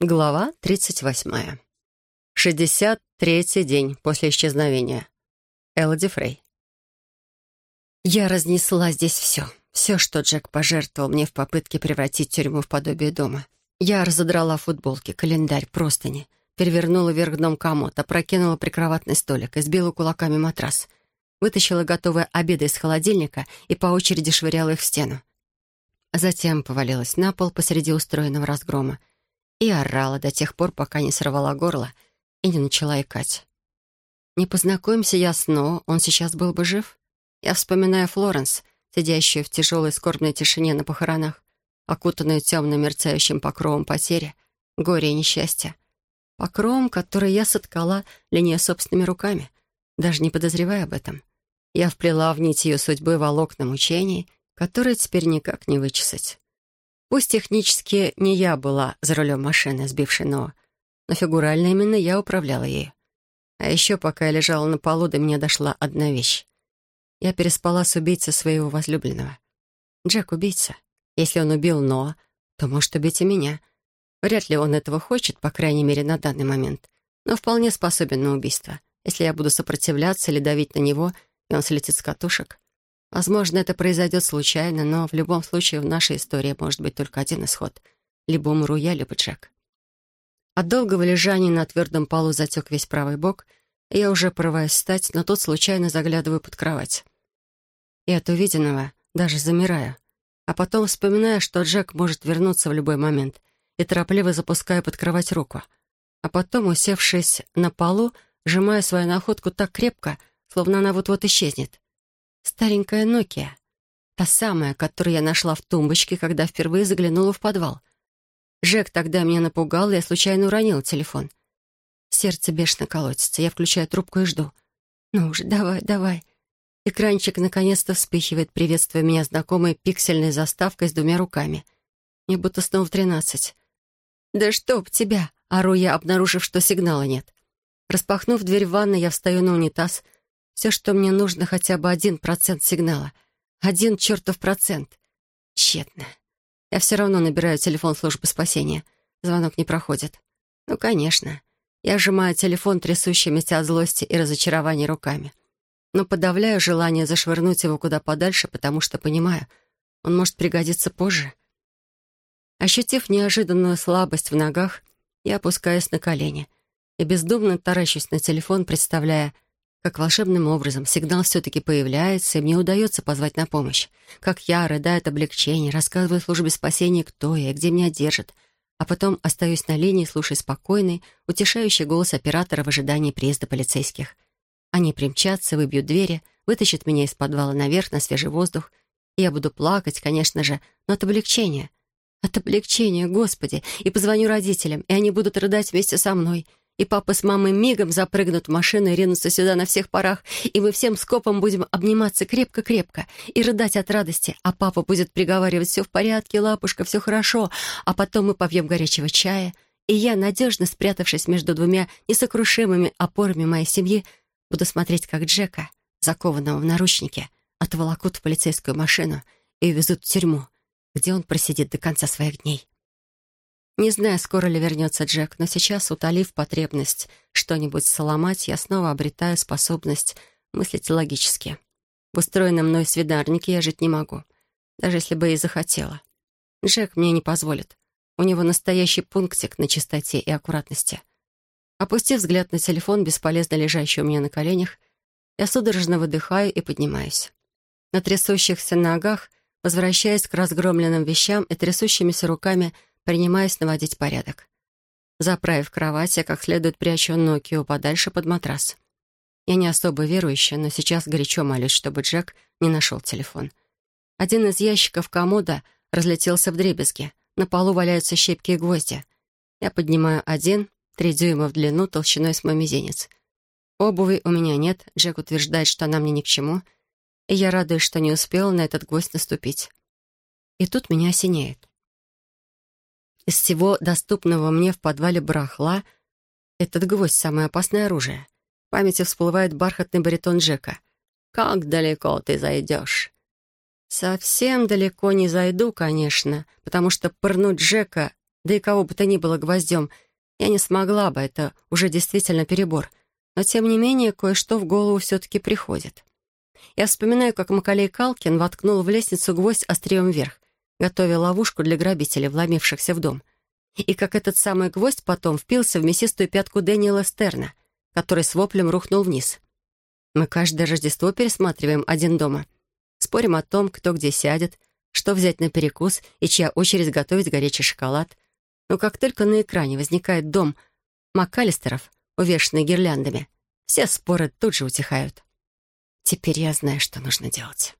Глава 38. 63-й день после исчезновения. Элоди Фрей. Я разнесла здесь все. Все, что Джек пожертвовал мне в попытке превратить тюрьму в подобие дома. Я разодрала футболки, календарь, простыни, перевернула вверх дном комод, опрокинула прикроватный столик, избила кулаками матрас, вытащила готовые обеды из холодильника и по очереди швыряла их в стену. Затем повалилась на пол посреди устроенного разгрома и орала до тех пор, пока не сорвала горло и не начала икать. Не познакомимся я снова, он сейчас был бы жив. Я вспоминаю Флоренс, сидящую в тяжелой скорбной тишине на похоронах, окутанную темным мерцающим покровом потери, горя и несчастья. Покровом, который я соткала для нее собственными руками, даже не подозревая об этом. Я вплела в нить ее судьбы волокна мучений, которые теперь никак не вычесать. Пусть технически не я была за рулем машины, сбившей Ноа, но фигурально именно я управляла ею. А еще, пока я лежала на полу, до меня дошла одна вещь. Я переспала с убийцей своего возлюбленного. Джек — убийца. Если он убил Ноа, то может убить и меня. Вряд ли он этого хочет, по крайней мере, на данный момент, но вполне способен на убийство. Если я буду сопротивляться или давить на него, и он слетит с катушек, Возможно, это произойдет случайно, но в любом случае в нашей истории может быть только один исход. Либо умру я, либо Джек. От долгого лежания на твердом полу затек весь правый бок, и я уже порываюсь встать, но тут случайно заглядываю под кровать. И от увиденного даже замираю. А потом вспоминаю, что Джек может вернуться в любой момент, и торопливо запускаю под кровать руку. А потом, усевшись на полу, сжимаю свою находку так крепко, словно она вот-вот исчезнет. Старенькая Nokia. Та самая, которую я нашла в тумбочке, когда впервые заглянула в подвал. Жек тогда меня напугал, и я случайно уронила телефон. Сердце бешено колотится. Я включаю трубку и жду. «Ну уже, давай, давай». Экранчик наконец-то вспыхивает, приветствуя меня знакомой пиксельной заставкой с двумя руками. Мне будто снова тринадцать. «Да чтоб тебя!» — ору я, обнаружив, что сигнала нет. Распахнув дверь в ванной, я встаю на унитаз — все, что мне нужно, хотя бы один процент сигнала. Один чертов процент. Тщетно. Я все равно набираю телефон службы спасения. Звонок не проходит. Ну, конечно. Я сжимаю телефон трясущимися от злости и разочарования руками. Но подавляю желание зашвырнуть его куда подальше, потому что понимаю, он может пригодиться позже. Ощутив неожиданную слабость в ногах, я опускаюсь на колени и бездумно таращусь на телефон, представляя, как волшебным образом сигнал все-таки появляется, и мне удается позвать на помощь. Как я, рыдаю от облегчения, рассказываю службе спасения, кто я и где меня держат, а потом остаюсь на линии, слушая спокойный, утешающий голос оператора в ожидании приезда полицейских. Они примчатся, выбьют двери, вытащат меня из подвала наверх на свежий воздух, и я буду плакать, конечно же, но от облегчения. От облегчения, Господи! И позвоню родителям, и они будут рыдать вместе со мной — и папа с мамой мигом запрыгнут в машину и ринутся сюда на всех парах, и мы всем скопом будем обниматься крепко-крепко и рыдать от радости, а папа будет приговаривать «все в порядке, лапушка, все хорошо», а потом мы попьем горячего чая, и я, надежно спрятавшись между двумя несокрушимыми опорами моей семьи, буду смотреть, как Джека, закованного в наручники, отволокут в полицейскую машину и увезут в тюрьму, где он просидит до конца своих дней. Не знаю, скоро ли вернется Джек, но сейчас, утолив потребность что-нибудь сломать, я снова обретаю способность мыслить логически. В устроенном мной свидарнике я жить не могу, даже если бы и захотела. Джек мне не позволит. У него настоящий пунктик на чистоте и аккуратности. Опустив взгляд на телефон, бесполезно лежащий у меня на коленях, я судорожно выдыхаю и поднимаюсь. На трясущихся ногах, возвращаясь к разгромленным вещам и трясущимися руками, принимаясь наводить порядок. Заправив кровать, я как следует прячу Нокио подальше под матрас. Я не особо верующая, но сейчас горячо молюсь, чтобы Джек не нашел телефон. Один из ящиков комода разлетелся в дребезги. На полу валяются щепки и гвозди. Я поднимаю один, три дюйма в длину, толщиной с мой мизинец. Обуви у меня нет, Джек утверждает, что она мне ни к чему, и я радуюсь, что не успела на этот гвоздь наступить. И тут меня осеняет. Из всего доступного мне в подвале барахла этот гвоздь — самое опасное оружие. В памяти всплывает бархатный баритон Джека. «Как далеко ты зайдешь?» Совсем далеко не зайду, конечно, потому что пырнуть Джека да и кого бы то ни было гвоздем, я не смогла бы, это уже действительно перебор. Но, тем не менее, кое-что в голову все-таки приходит. Я вспоминаю, как Макалей Калкин воткнул в лестницу гвоздь острием вверх, готовя ловушку для грабителей, вломившихся в дом. И как этот самый гвоздь потом впился в мясистую пятку Дэниела Стерна, который с воплем рухнул вниз. Мы каждое Рождество пересматриваем «Один дома». Спорим о том, кто где сядет, что взять на перекус и чья очередь готовить горячий шоколад. Но как только на экране возникает дом Макалистеров, увешанный гирляндами, все споры тут же утихают. Теперь я знаю, что нужно делать.